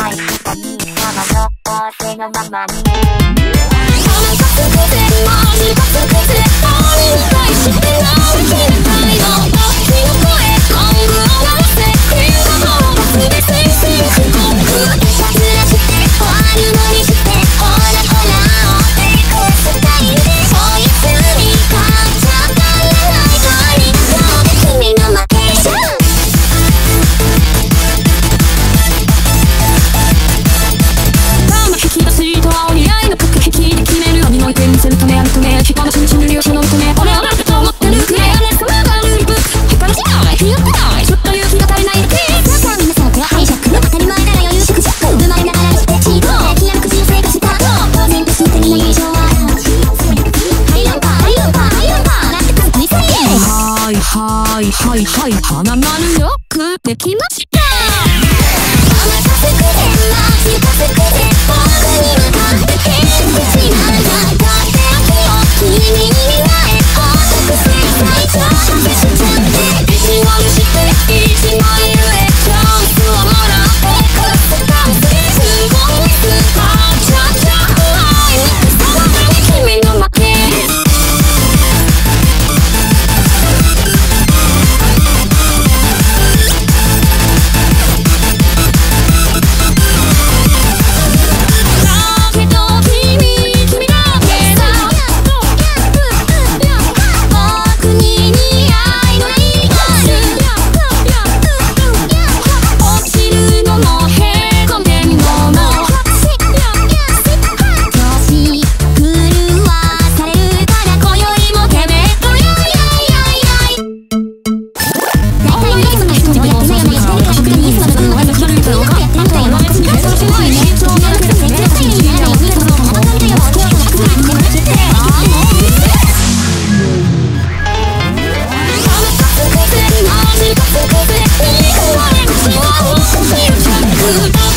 はい。お兄様の仰せのままにはいはいはい。花丸よくできました。Yeah.